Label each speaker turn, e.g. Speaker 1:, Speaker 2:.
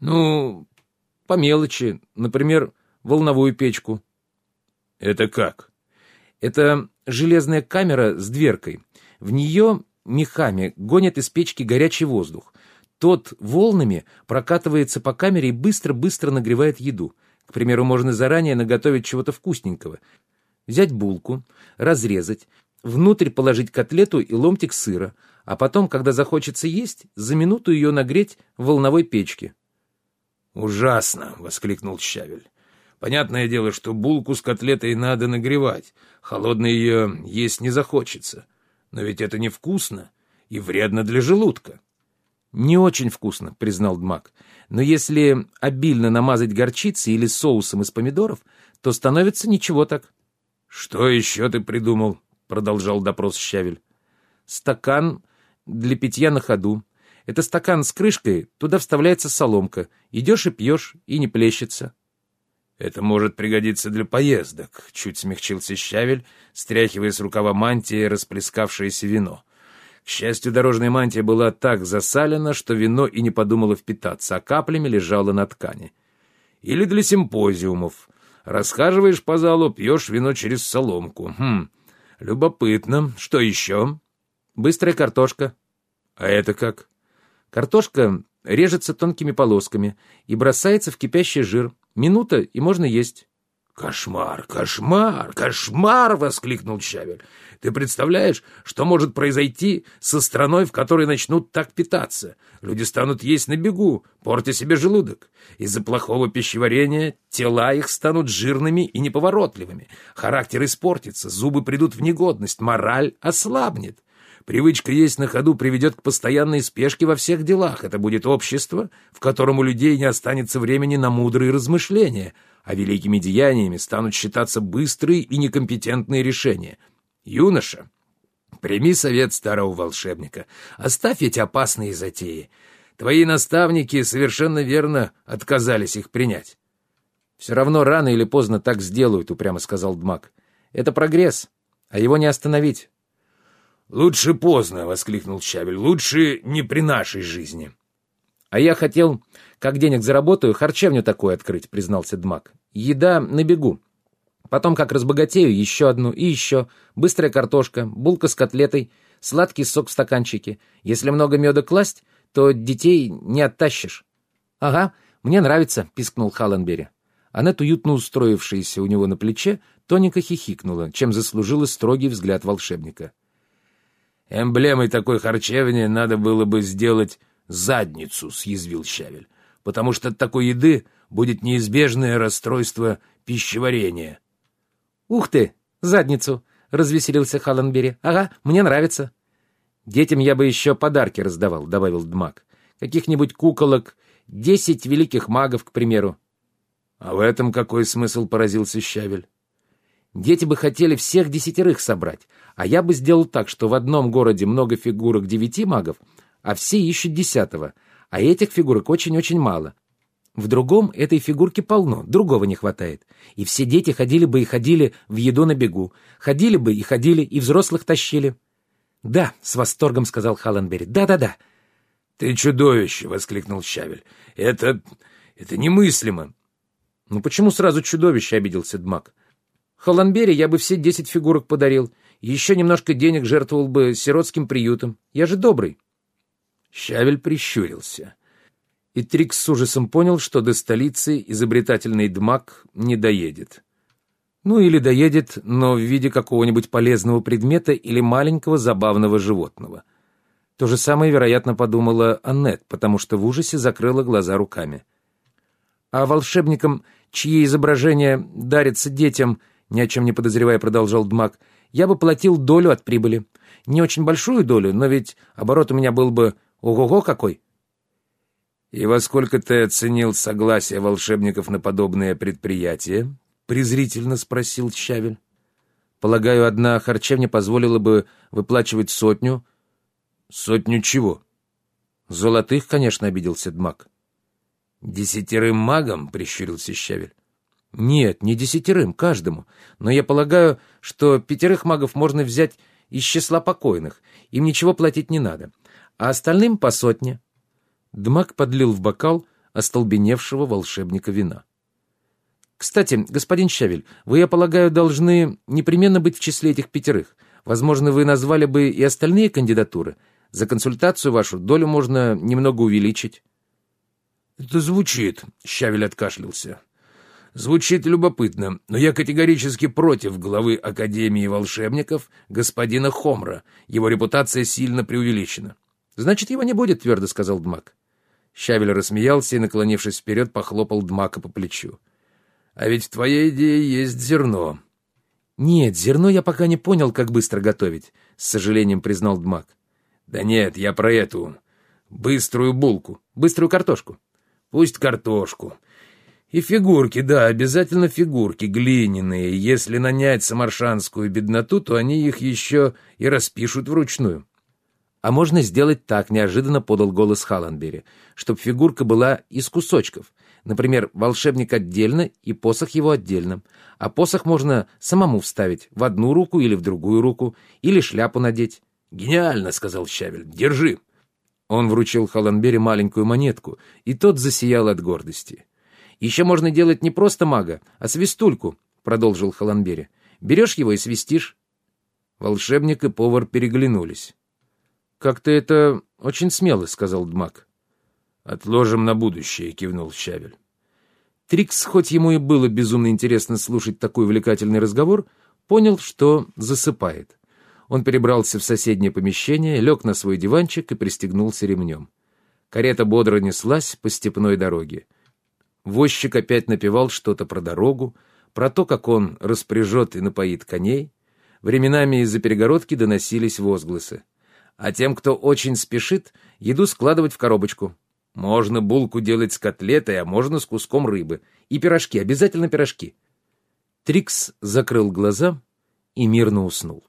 Speaker 1: Ну, по мелочи. Например, волновую печку.
Speaker 2: Это как?
Speaker 1: Это железная камера с дверкой. В нее мехами гонят из печки горячий воздух. Тот волнами прокатывается по камере и быстро-быстро нагревает еду. К примеру, можно заранее наготовить чего-то вкусненького. Взять булку, разрезать, внутрь положить котлету и ломтик сыра, а потом, когда захочется есть, за минуту ее нагреть в волновой печке.
Speaker 2: «Ужасно!» — воскликнул Щавель. «Понятное дело, что булку с котлетой надо нагревать. Холодно ее есть не захочется. Но ведь это невкусно и вредно для желудка».
Speaker 1: «Не очень вкусно», — признал Дмак. «Но если обильно намазать горчицей или соусом из помидоров, то становится ничего так».
Speaker 2: «Что еще ты придумал?» — продолжал допрос Щавель.
Speaker 1: «Стакан для питья на ходу. Это стакан с крышкой, туда вставляется соломка. Идешь и пьешь, и не плещется».
Speaker 2: «Это может пригодиться для поездок», — чуть смягчился Щавель, стряхивая с рукава мантии расплескавшееся вино. К счастью, дорожная мантия была так засалена, что вино и не подумало впитаться, а каплями лежало на ткани. «Или для симпозиумов. Расхаживаешь по залу, пьешь вино через соломку. Хм, любопытно. Что еще?»
Speaker 1: «Быстрая картошка».
Speaker 2: «А это как?»
Speaker 1: «Картошка режется тонкими полосками и бросается в кипящий жир. Минута, и можно есть».
Speaker 2: «Кошмар, кошмар, кошмар!» — воскликнул Щавель. «Ты представляешь, что может произойти со страной, в которой начнут так питаться? Люди станут есть на бегу, портя себе желудок. Из-за плохого пищеварения тела их станут жирными и неповоротливыми. Характер испортится, зубы придут в негодность, мораль ослабнет. Привычка есть на ходу приведет к постоянной спешке во всех делах. Это будет общество, в котором у людей не останется времени на мудрые размышления, а великими деяниями станут считаться быстрые и некомпетентные решения. Юноша, прими совет старого волшебника. Оставь эти опасные затеи. Твои наставники совершенно верно отказались их принять.
Speaker 1: «Все равно рано или поздно так сделают», — упрямо сказал Дмак. «Это прогресс, а его не остановить».
Speaker 2: «Лучше поздно», — воскликнул Щавель. «Лучше не при нашей жизни».
Speaker 1: «А я хотел, как денег заработаю, харчевню такую открыть», — признался Дмак. «Еда на бегу. Потом, как разбогатею, еще одну и еще. Быстрая картошка, булка с котлетой, сладкий сок в стаканчике. Если много меда класть, то детей не оттащишь». «Ага, мне нравится», — пискнул Халленбери. Аннет, уютно устроившаяся у него на плече, тоненько хихикнула, чем заслужила строгий взгляд волшебника.
Speaker 2: «Эмблемой такой харчевни надо было бы сделать задницу», — съязвил Щавель, «потому что от такой еды будет неизбежное расстройство пищеварения».
Speaker 1: «Ух ты, задницу!» — развеселился Халленбери. «Ага, мне нравится». «Детям я бы еще подарки раздавал», — добавил Дмак. «Каких-нибудь куколок, десять великих магов, к примеру».
Speaker 2: «А в этом какой смысл?» — поразился Щавель.
Speaker 1: Дети бы хотели всех десятерых собрать, а я бы сделал так, что в одном городе много фигурок девяти магов, а все ищут десятого, а этих фигурок очень-очень мало. В другом этой фигурки полно, другого не хватает. И все дети ходили бы и ходили в еду на бегу. Ходили бы и ходили, и взрослых тащили. «Да», — с восторгом сказал Халленбери, «да-да-да».
Speaker 2: «Ты чудовище!» — воскликнул Щавель. «Это... это немыслимо!»
Speaker 1: «Ну почему сразу чудовище?» — обиделся Дмак. Холландбери я бы все десять фигурок подарил. Еще немножко денег жертвовал бы сиротским приютом. Я же добрый.
Speaker 2: Щавель прищурился.
Speaker 1: И Трикс с ужасом понял, что до столицы изобретательный Дмак не доедет. Ну или доедет, но в виде какого-нибудь полезного предмета или маленького забавного животного. То же самое, вероятно, подумала Аннет, потому что в ужасе закрыла глаза руками. А волшебникам, чьи изображения дарятся детям, ни о чем не подозревая, продолжал Дмак, я бы платил долю от прибыли. Не очень большую долю, но ведь оборот у меня был бы ого-го какой.
Speaker 2: «И во сколько ты оценил согласие волшебников на подобное предприятие?» — презрительно спросил Щавель.
Speaker 1: «Полагаю, одна харчевня позволила бы выплачивать сотню».
Speaker 2: «Сотню чего?»
Speaker 1: «Золотых, конечно», — обиделся Дмак.
Speaker 2: «Десятерым магам?» — прищурился Щавель.
Speaker 1: Нет, не десятерым, каждому. Но я полагаю, что пятерых магов можно взять из числа покойных. Им ничего платить не надо. А остальным по сотне. Дмак подлил в бокал, остолбеневшего волшебника вина. «Кстати, господин Щавель, вы, я полагаю, должны непременно быть в числе этих пятерых. Возможно, вы назвали бы и остальные кандидатуры. За консультацию вашу долю можно немного увеличить».
Speaker 2: «Это звучит», — Щавель откашлялся. «Звучит любопытно, но я категорически против главы Академии волшебников господина Хомра. Его репутация сильно преувеличена».
Speaker 1: «Значит, его не будет», — твердо сказал Дмак. Щавель рассмеялся и, наклонившись вперед, похлопал Дмака по плечу.
Speaker 2: «А ведь в твоей идее есть зерно».
Speaker 1: «Нет, зерно я пока не понял, как быстро готовить», — с сожалением признал Дмак.
Speaker 2: «Да нет, я про эту... быструю булку,
Speaker 1: быструю картошку».
Speaker 2: Пусть картошку. И фигурки, да, обязательно фигурки, глиняные. Если нанять самаршанскую бедноту, то они их еще и распишут вручную.
Speaker 1: А можно сделать так, неожиданно подал голос Халанбери, чтобы фигурка была из кусочков. Например, волшебник отдельно и посох его отдельно. А посох можно самому вставить в одну руку или в другую руку, или шляпу надеть.
Speaker 2: «Гениально!» — сказал Щавель. «Держи!»
Speaker 1: Он вручил Холландбери маленькую монетку, и тот засиял от гордости. «Еще можно делать не просто мага, а свистульку», — продолжил Холландбери. «Берешь его и свистишь». Волшебник и повар переглянулись. «Как-то это очень смело», — сказал Дмак.
Speaker 2: «Отложим на будущее», — кивнул Щавель.
Speaker 1: Трикс, хоть ему и было безумно интересно слушать такой увлекательный разговор, понял, что засыпает. Он перебрался в соседнее помещение, лег на свой диванчик и пристегнулся ремнем. Карета бодро неслась по степной дороге. Возчик опять напевал что-то про дорогу, про то, как он распряжет и напоит коней. Временами из-за перегородки доносились возгласы. А тем, кто очень спешит, еду складывать в коробочку. Можно булку делать с котлетой, а можно с куском рыбы. И пирожки, обязательно пирожки. Трикс закрыл глаза и мирно уснул.